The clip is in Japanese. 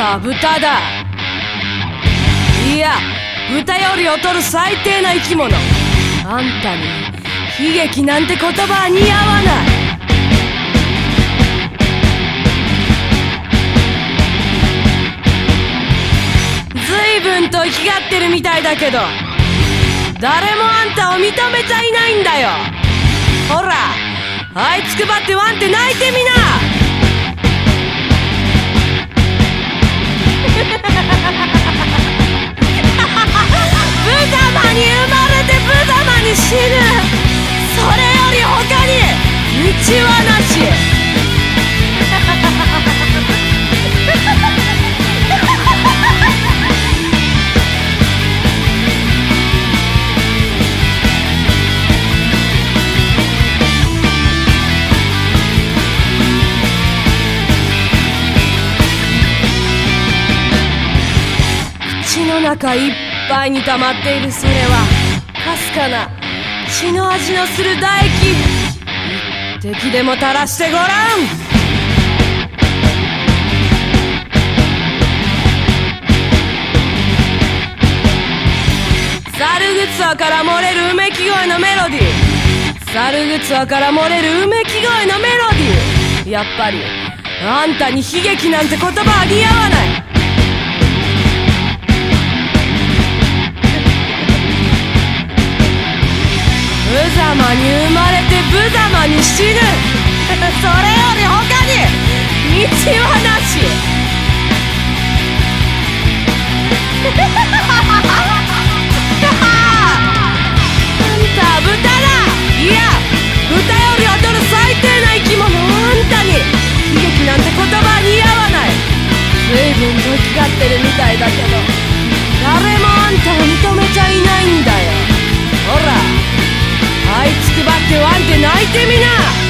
は豚だ。いや豚より劣る最低な生き物。あんたに悲劇なんて言葉は似合わない。随分と生きがってるみたいだけど誰もあんたを認めちゃいないんだよ。ほらあいつくばってワンって泣いてみな。に道はなし。口の中いっぱいに溜まっているそれはかすかな血の味のする唾液。一滴でも垂らしてごらん。猿グツアから漏れるうめき声のメロディー。猿グツアから漏れるうめき声のメロディー。やっぱりあんたに悲劇なんて言葉は似合わない。無様に生まれ死ぬ。それより他に道はなし。あんた豚だ。いや豚より当たる最低な生き物。あんたに。悲劇なんて言葉は似合わない。随分ぶきかってるみたいだけど。泣いてみな。